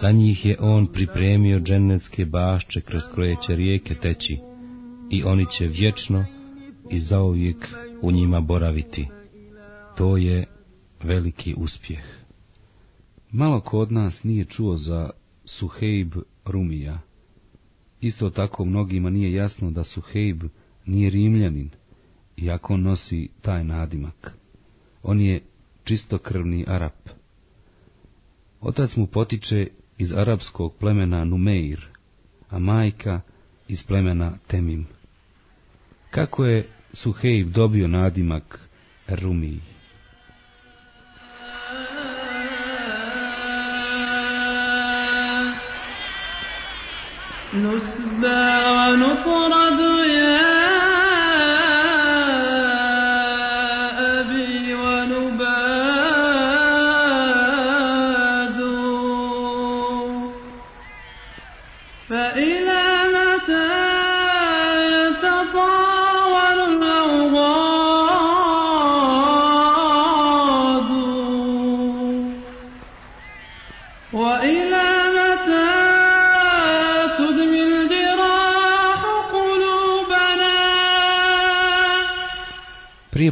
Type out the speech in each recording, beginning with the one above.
Za njih je on pripremio džennetske bašče kroz koje će rijeke teći i oni će vječno i zauvijek u njima boraviti. To je veliki uspjeh. Malo ko od nas nije čuo za Suheib Rumija. Isto tako mnogima nije jasno da Suheib nije rimljanin, iako nosi taj nadimak. On je čistokrvni Arap. Otac mu potiče iz arapskog plemena Numeir, a majka iz plemena Temim. Kako je Suheib dobio nadimak Rumiji? نسبى ونطرد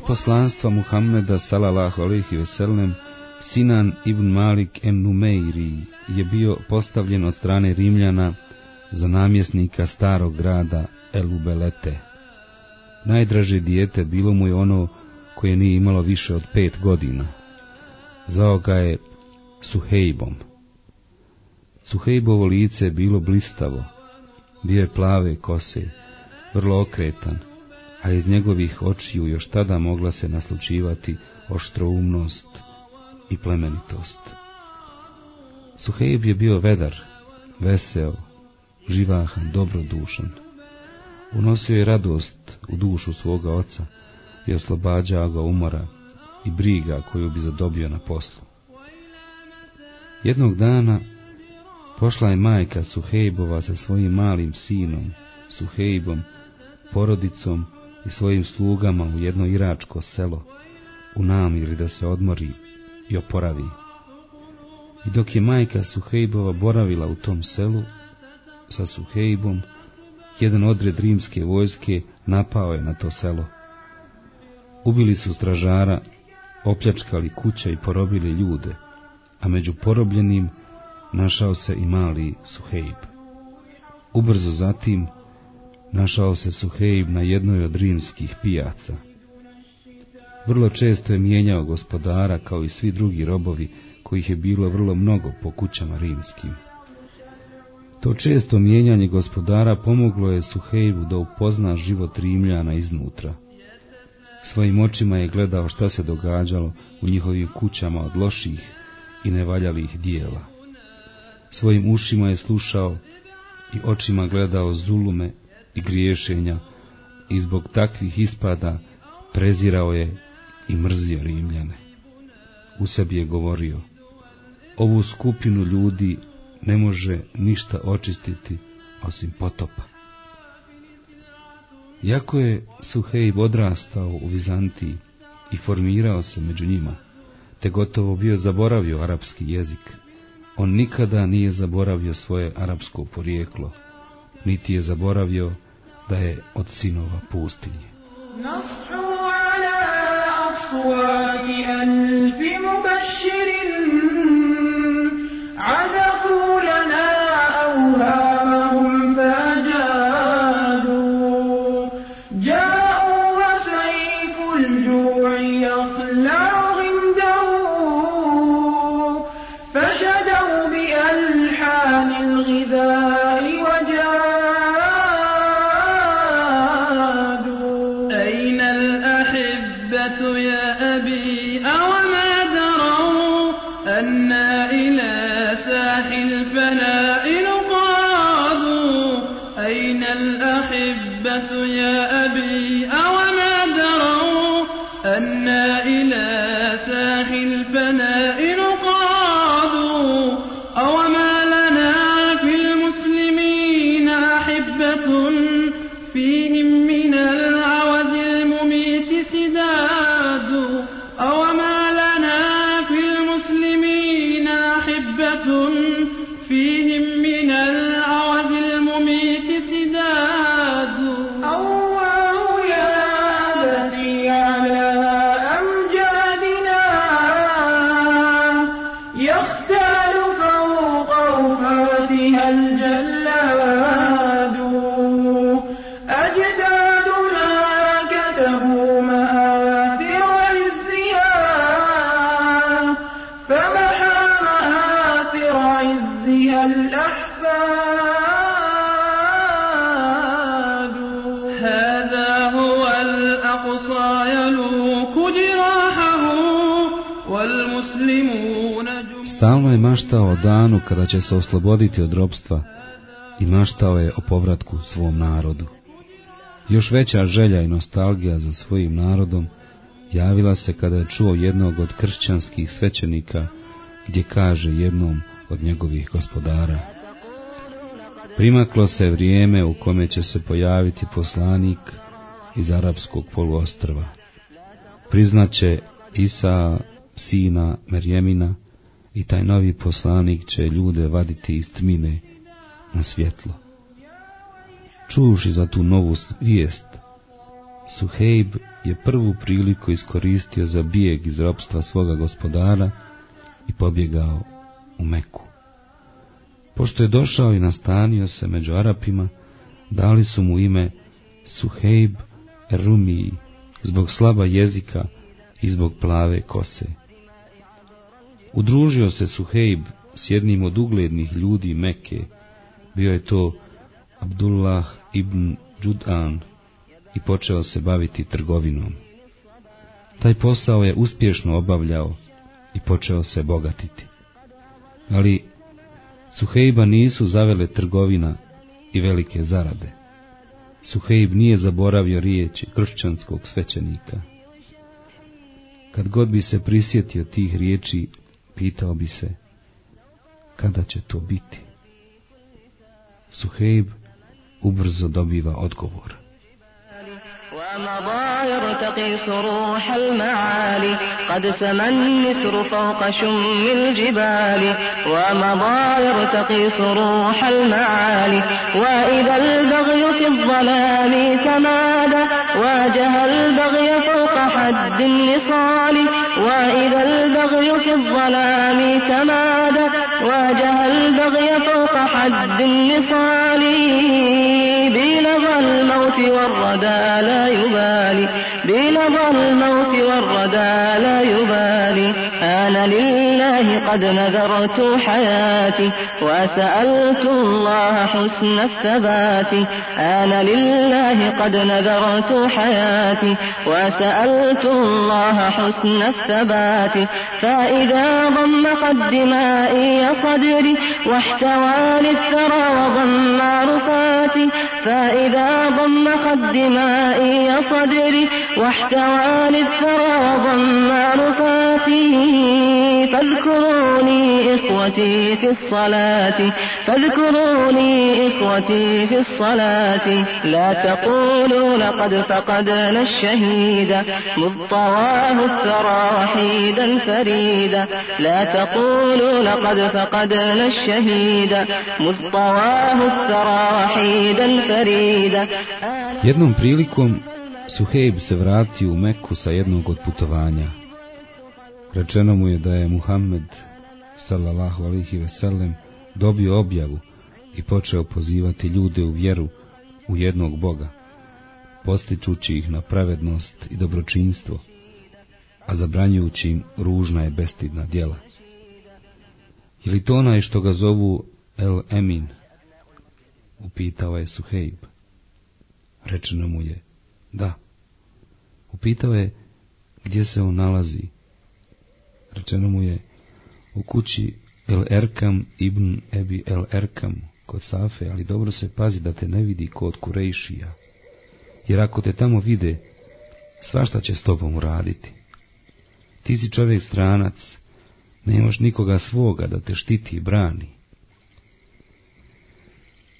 poslanstva Muhammeda sallallahu alejhi ve sellem Sinan ibn Malik en Numeiri je bio postavljen od strane Rimljana za namjesnika starog grada Elubelete. Najdraže dijete bilo mu je ono koje nije imalo više od pet godina. Zvao ga je Suhejbom. Suhejbovo lice je bilo blistavo, bio je plave kose, vrlo okretan, a iz njegovih očiju još tada mogla se naslučivati oštroumnost i plemenitost. Suhejb je bio vedar, veseo, živahan, dobrodušan. Unosio je radost u dušu svoga oca i oslobađao ga umora i briga koju bi zadobio na poslu. Jednog dana pošla je majka Suhejbova sa svojim malim sinom, Suhejbom, porodicom i svojim slugama u jedno iračko selo, u namjeri da se odmori i oporavi. I dok je majka Suhejbova boravila u tom selu, sa Suhejbom, jedan odred rimske vojske napao je na to selo. Ubili su stražara, opljačkali kuće i porobili ljude, a među porobljenim našao se i mali Suhejb. Ubrzo zatim našao se Suhejb na jednoj od rimskih pijaca. Vrlo često je mijenjao gospodara kao i svi drugi robovi, kojih je bilo vrlo mnogo po kućama rimskim. To često mijenjanje gospodara pomoglo je Suhejbu da upozna život Rimljana iznutra. Svojim očima je gledao šta se događalo u njihovim kućama od loših i nevaljalih dijela. Svojim ušima je slušao i očima gledao zulume i griješenja i zbog takvih ispada prezirao je i mrzio Rimljane. U sebi je govorio, ovu skupinu ljudi ne može ništa očistiti osim potopa. Jako je Suhejb odrastao u Vizantiji i formirao se među njima, te gotovo bio zaboravio arapski jezik. On nikada nije zaboravio svoje arapsko porijeklo, niti je zaboravio da je od sinova pustinje. نصحو على أصوات ألف مبشر فيهم Stalno je maštao o danu kada će se osloboditi od robstva i maštao je o povratku svom narodu. Još veća želja i nostalgija za svojim narodom javila se kada je čuo jednog od kršćanskih svećenika gdje kaže jednom od njegovih gospodara. Primaklo se vrijeme u kome će se pojaviti poslanik iz arapskog poluostrva. Priznaće Isa, sina Merjemina, i taj novi poslanik će ljude vaditi iz tmine na svjetlo. Čuvši za tu novu vijest, Suhejb je prvu priliku iskoristio za bijeg iz ropstva svoga gospodara i pobjegao u Meku. Pošto je došao i nastanio se među Arapima, dali su mu ime Suhejb Rumiji zbog slaba jezika i zbog plave kose. Udružio se Suhejb s jednim od uglednih ljudi Meke, bio je to Abdullah ibn Đudan i počeo se baviti trgovinom. Taj posao je uspješno obavljao i počeo se bogatiti. Ali Suhejba nisu zavele trgovina i velike zarade. Suhejb nije zaboravio riječi kršćanskog svećenika. Kad god bi se prisjetio tih riječi, pitao bi se kada će to biti. Suhejb ubrzo dobiva odgovor. ومضى يرتقي صروح المعالي قد سمى النسر فوق شم الجبال ومضى يرتقي صروح المعالي وإذا البغي في الظلام تمادى واجه البغي حد النصال وإذا البغي في الظلام تمادى واجه البغي فوق حد النصال. بلظى الموت والردى لا يبالي. بلظى الموت والردى لا يبالي. أنا لله قد نذرت حياتي وسألت الله حسن الثبات. أنا لله قد نذرت حياتي وسألت الله حسن الثبات. فإذا ضم قد دمائي صدري واحتوى للثرى وضم رفاتي فإذا ضم قد دمائي صدري واحتوى للثرى وضم رفاتي فاذكروني إخوتي في الصلاة فاذكروني إخوتي في الصلاة. لا تقولوا لقد فقدنا الشهيد مذ طواه الثرى وحيدا فريدا لا تقولوا لقد فقدنا الشهيد مذ طواه الثرى وحيدا فريدا Jednom prilikom Suhejb se vratio u Meku sa jednog od putovanja. Rečeno mu je da je Muhammed sallallahu alihi veselem dobio objavu i počeo pozivati ljude u vjeru u jednog Boga, postičući ih na pravednost i dobročinstvo, a zabranjujući im ružna i bestidna djela. Je li to onaj što ga zovu El Emin? Upitao je Suhejb. Rečeno mu je, da. Upitao je, gdje se on nalazi. Rečeno mu je u kući El Erkam ibn Ebi El Erkam kod Safe, ali dobro se pazi da te ne vidi kod Kurejšija, jer ako te tamo vide, svašta će s tobom uraditi. Ti si čovjek stranac, nemaš nikoga svoga da te štiti i brani.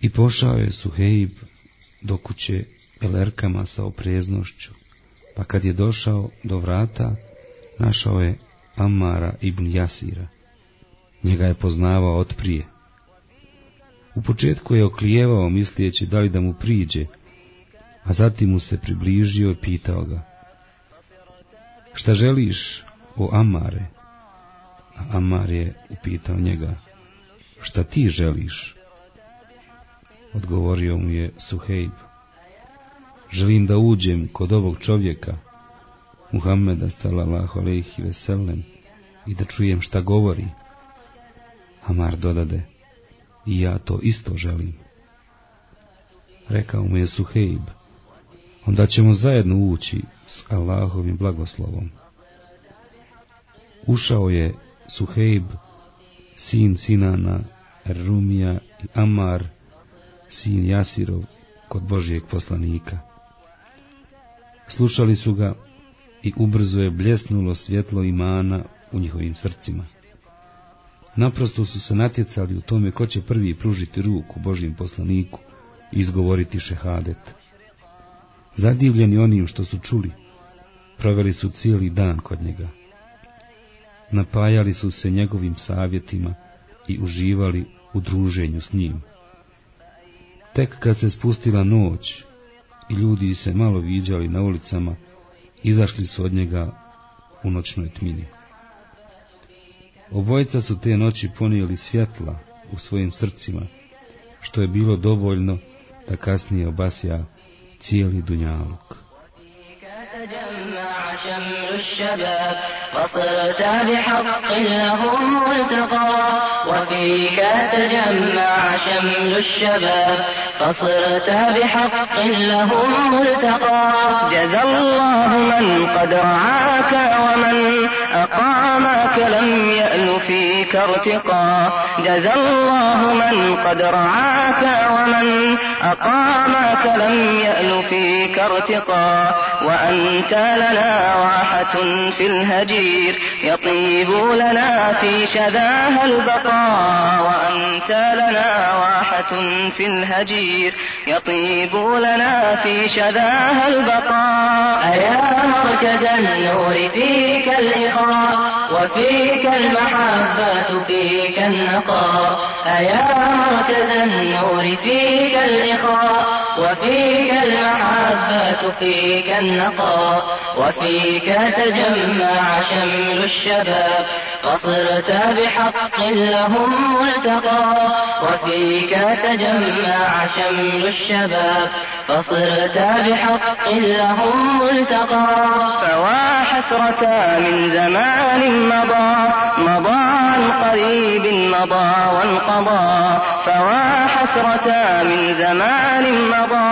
I pošao je Suheib do kuće Elerkama sa opreznošću, pa kad je došao do vrata, našao je Amara ibn Jasira. Njega je poznavao od prije. U početku je oklijevao mislijeći da li da mu priđe, a zatim mu se približio i pitao ga. Šta želiš, o Amare? A Amar je upitao njega. Šta ti želiš? Odgovorio mu je Suhejb. Želim da uđem kod ovog čovjeka, Muhammeda sallallahu alaihi veselem, i da čujem šta govori. Amar dodade, i ja to isto želim. Rekao mu je Suhejb, onda ćemo zajedno ući s Allahovim blagoslovom. Ušao je Suhejb, sin Sinana, Rumija i Amar, sin Jasirov, kod Božijeg poslanika. Slušali su ga i ubrzo je bljesnulo svjetlo imana u njihovim srcima. Naprosto su se natjecali u tome ko će prvi pružiti ruku Božijem poslaniku i izgovoriti šehadet. Zadivljeni onim što su čuli, proveli su cijeli dan kod njega. Napajali su se njegovim savjetima i uživali u druženju s njim. Tek kad se spustila noć i ljudi se malo viđali na ulicama, izašli su od njega u noćnoj tmini. Obojica su te noći ponijeli svjetla u svojim srcima, što je bilo dovoljno da kasnije obasja cijeli dunjaluk. شمل الشباب فصرت بحق لهم ملتقى وفيك تجمع شمل الشباب فصرت بحق لهم ملتقى. جزى الله من قد رعاك ومن أقامك لم يأل فيك ارتقى جزى الله من قد رعاك ومن أقامك لم يأل فيك ارتقى وأنت لنا راحة في الهجير يطيب لنا في شذاها البقاء وأنت لنا راحة في الهجير يطيب لنا في شذاها البقاء أيا مركز النور فيك الإخاء وفيك المحبة فيك النقاء. أيا مركز النور فيك الإخاء. وفيك المحبة فيك النقاء. وفيك تجمع شمل الشباب. فصرت بحق لهم ملتقى. وفيك تجمع شمل الشباب. فصرت بحق لهم ملتقى. فوا حسرة من زمان مضى مضى عن قريب مضى وانقضى فوا حسرة من زمان مضى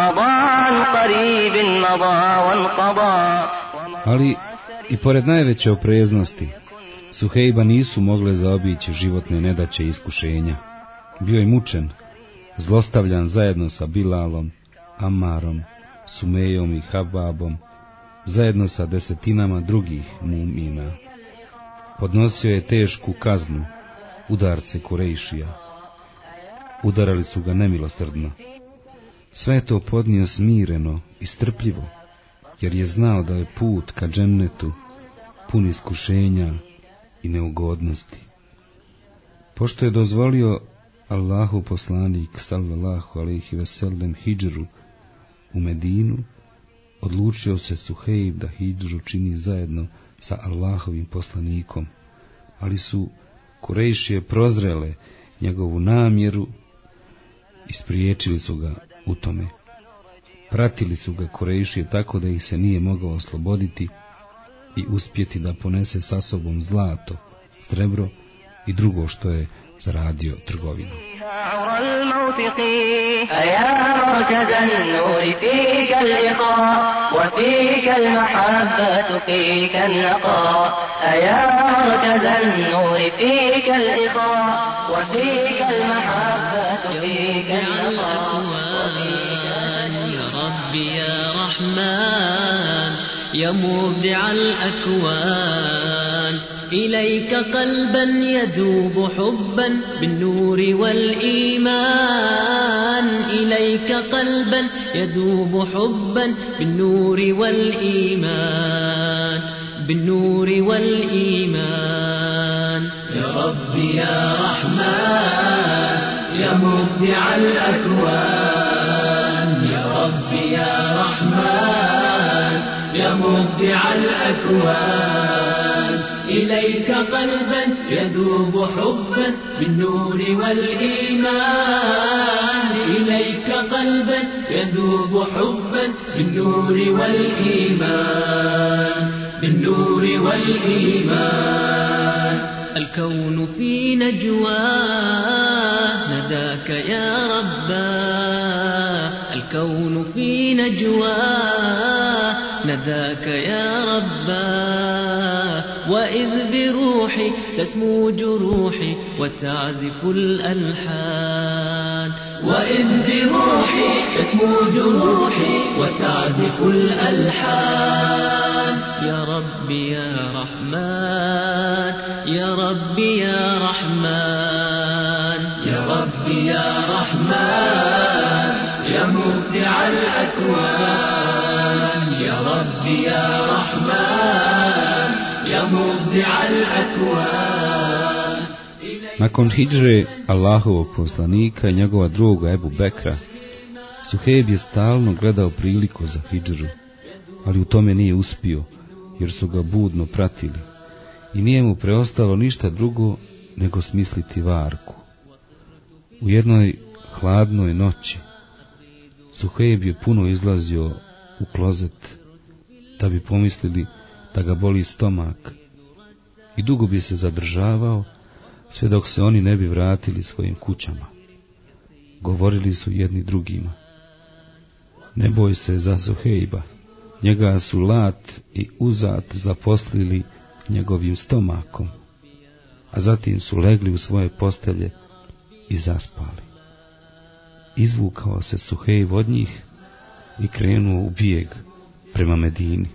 مضى عن قريب مضى وانقضى Ali i pored najveće opreznosti, Suhejba nisu mogle zaobići životne nedaće i iskušenja. Bio je mučen, zlostavljan zajedno sa Bilalom, Amarom, Sumejom i Hababom, zajedno sa desetinama drugih mumina. Podnosio je tešku kaznu, udarce Kurejšija. Udarali su ga nemilosrdno. Sve to podnio smireno i strpljivo, jer je znao da je put ka džennetu pun iskušenja i neugodnosti. Pošto je dozvolio Allahu poslanik sallallahu alaihi veselem hijđru u Medinu, odlučio se Suhejb da hijđru čini zajedno sa Allahovim poslanikom, ali su Kurejšije prozrele njegovu namjeru i spriječili su ga u tome. Pratili su ga Kurejšije tako da ih se nije mogao osloboditi i uspjeti da ponese sa sobom zlato, srebro i drugo što je zaradio trgovinu. يا مبدع الأكوان إليك قلبا يذوب حبا بالنور والإيمان. إليك قلبا يذوب حبا بالنور والإيمان. بالنور والإيمان. يا ربي يا رحمن يا مبدع الأكوان. يا ربي يا رحمن يا مبدع الأكوان. إليك قلبا يذوب حبا بالنور والإيمان. إليك قلبا يذوب حبا بالنور والإيمان. بالنور والإيمان. الكون في نجواه نداك يا رباه الكون في نجواه نداك يا رباه وإذ بروحي تسمو جروحي وتعزف الألحان. وإذ بروحي تسمو جروحي وتعزف الألحان. يا ربي يا رحمن يا ربي يا رحمن يا ربي يا رحمن يا مبدع الأكوان. يا ربي يا رحمن. Nakon hidžre Allahovog poslanika i njegova druga Ebu Bekra, Suhejb je stalno gledao priliku za hidžru, ali u tome nije uspio, jer su ga budno pratili. I nije mu preostalo ništa drugo nego smisliti varku. U jednoj hladnoj noći, Suhejb je puno izlazio u klozet, da bi pomislili da ga boli stomak i dugo bi se zadržavao, sve dok se oni ne bi vratili svojim kućama. Govorili su jedni drugima. Ne boj se za Suhejba, njega su lat i uzat zaposlili njegovim stomakom, a zatim su legli u svoje postelje i zaspali. Izvukao se Suhejb od njih i krenuo u bijeg prema Medini.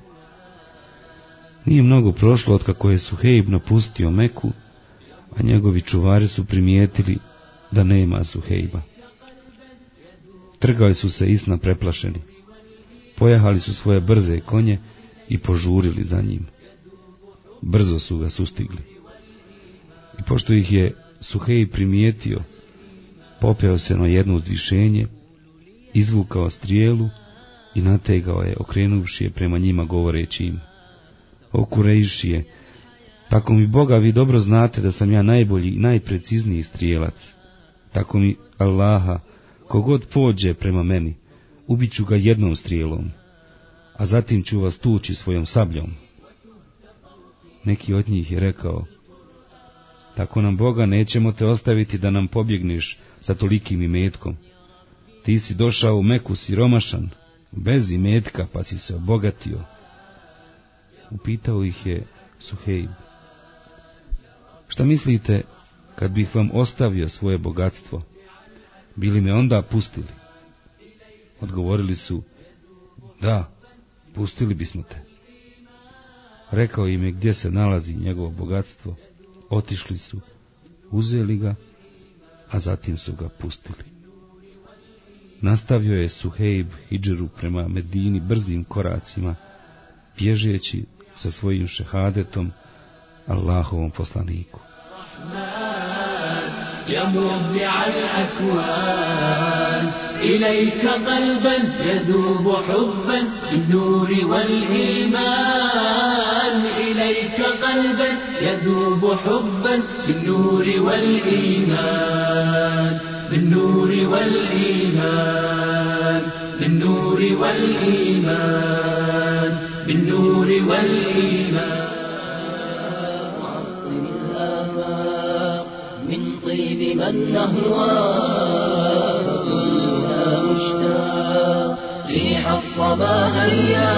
Nije mnogo prošlo od kako je Suhejb napustio Meku, a njegovi čuvari su primijetili da nema Suhejba. Trgali su se isna preplašeni. Pojahali su svoje brze konje i požurili za njim. Brzo su ga sustigli. I pošto ih je Suhej primijetio, popeo se na jedno uzvišenje, izvukao strijelu i nategao je, okrenuvši je prema njima govoreći im. O Kurejšije, tako mi Boga vi dobro znate da sam ja najbolji i najprecizniji strijelac. Tako mi Allaha, kogod pođe prema meni, ubit ću ga jednom strijelom, a zatim ću vas tući svojom sabljom. Neki od njih je rekao, tako nam Boga nećemo te ostaviti da nam pobjegneš sa tolikim imetkom. Ti si došao u Meku siromašan, bez imetka, pa si se obogatio. Upitao ih je Suhejb. Šta mislite, kad bih vam ostavio svoje bogatstvo, bili me onda pustili? Odgovorili su, da, pustili bismo te. Rekao im je gdje se nalazi njegovo bogatstvo, otišli su, uzeli ga, a zatim su ga pustili. Nastavio je Suhejb hidžeru prema Medini brzim koracima, bježeći sa svojim šehadetom Allahovom poslaniku. يا مبدع الأكوان إليك قلبا يذوب حبا بالنور والإيمان إليك قلبا يذوب حبا بالنور والإيمان بالنور والإيمان بالنور والإيمان بالنور والإيمان الآفاق من طيب من نهواه كلنا مشتاق ريح الصبا هيا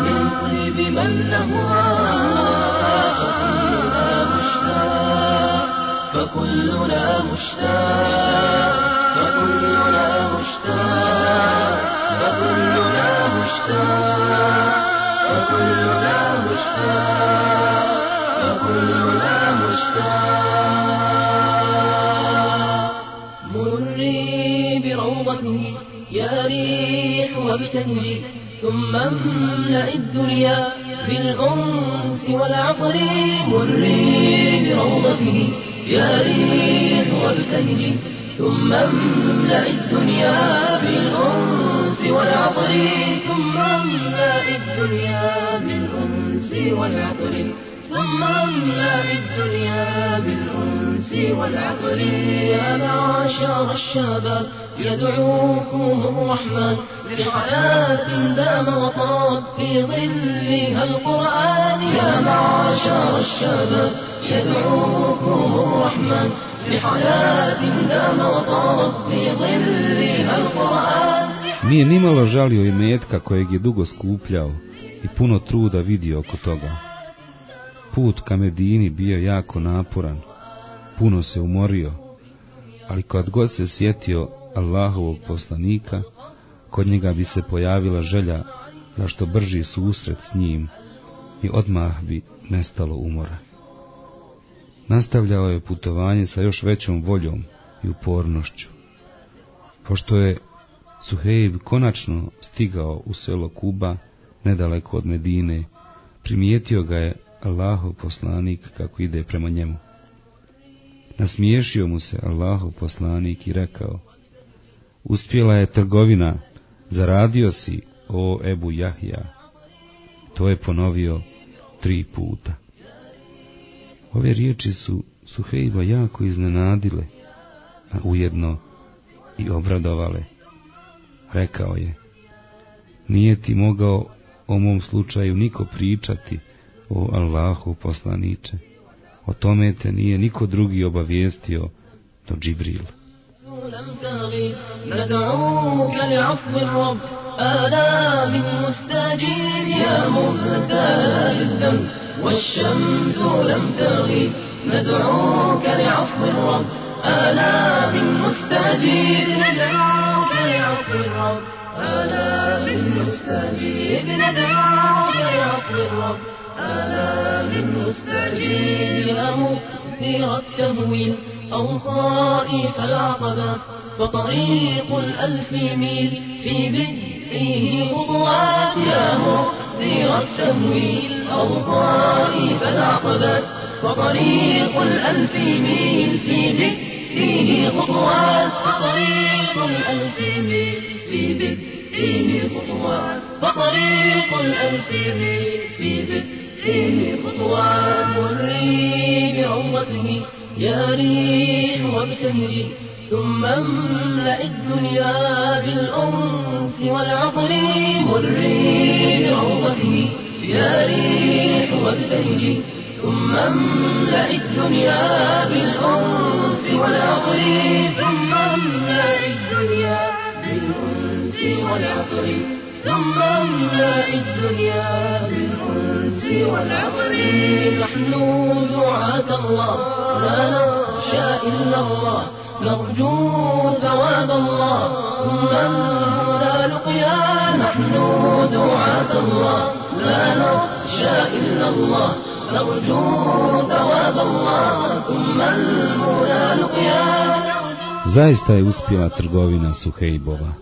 من طيب من نهواه فكلنا مشتاق فكلنا مشتاق فكلنا مشتاق مري بروضته يا ريح وابتهجي ثم املأ الدنيا بالأنس والعطر مري بروضته يا ريح وابتهجي ثم املأ الدنيا بالأنس والعطر ثم املأ الدنيا بالأنس والعطر ثم املأ الدنيا بالأنس والعطر يا معشر الشباب يدعوكم الرحمن لحياة دام وطاب في ظلها القرآن. يا معشر الشباب يدعوكم الرحمن لحياة دام وطاب في ظلها القرآن. Nije nimalo žalio i metka kojeg je dugo skupljao i puno truda vidio oko toga. Put ka Medini bio jako naporan, puno se umorio, ali kad god se sjetio Allahovog poslanika, kod njega bi se pojavila želja za što brži susret s njim i odmah bi nestalo umora. Nastavljao je putovanje sa još većom voljom i upornošću. Pošto je Suheib konačno stigao u selo Kuba, nedaleko od Medine, primijetio ga je Allahov poslanik kako ide prema njemu. Nasmiješio mu se Allahov poslanik i rekao, uspjela je trgovina, zaradio si, o Ebu Jahja. To je ponovio tri puta. Ove riječi su Suhejba jako iznenadile, a ujedno i obradovale Rekao je, nije ti mogao o mom slučaju niko pričati, o Allahu poslaniče. O tome te nije niko drugi obavijestio do Džibril. لم تغي ندعوك لعفو الرب آلام مستجيب يا مبتلى بالذنب والشمس لم تغي ندعوك رب الرب ألا للمستجيب. ندعو برب الرب. ألا للمستجيب. مؤثر التمويل أو خائف العقبة وطريق الألف ميل. في بدئه خطوات يا مؤثر التمويل أو خائف العقبة وطريق الألف ميل. في بدئه خطوات فطريق الألف ميل في بدئه خطوات فطريق الألف ميل في بدئه خطوات مري بعروته يا ريح وابتهجي ثم املأ الدنيا بالأنس والعطر مري بروضته يا ريح وابتهجي ثم املأ الدنيا بالأنس والعطر ثم املأ الدنيا بالأنس والعطر ثم املأ الدنيا بالأنس والعطر نحن دعاة الله لا نخشى إلا الله. نرجو ثواب الله. ثم المنى لقيا نحن دعاة الله. لا نخشى إلا الله. Zaista je uspjela trgovina Suhejbova.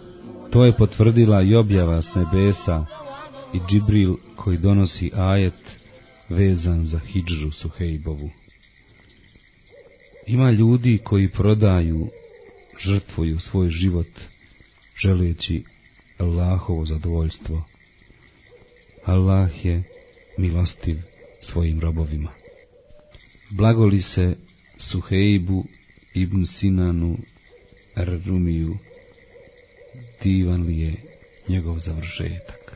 To je potvrdila i objava s nebesa i Džibril koji donosi ajet vezan za hidžu Suhejbovu. Ima ljudi koji prodaju, žrtvuju svoj život, želeći Allahovo zadovoljstvo. Allah je milostiv svojim robovima. Blagoli se Suhejbu ibn Sinanu Ar-Rumiju, divan li je njegov završetak.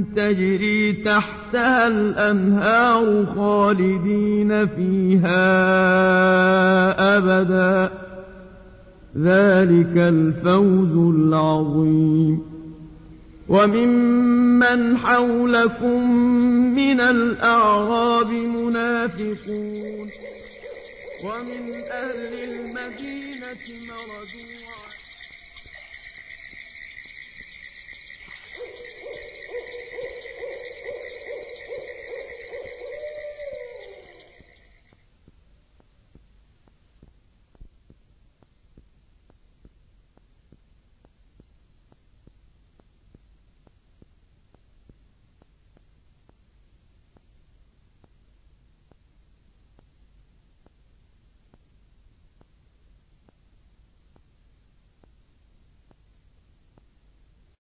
تجري تحتها الأنهار خالدين فيها أبدا. ذلك الفوز العظيم. وممن حولكم من الأعراب منافقون. ومن أهل المدينة مردوا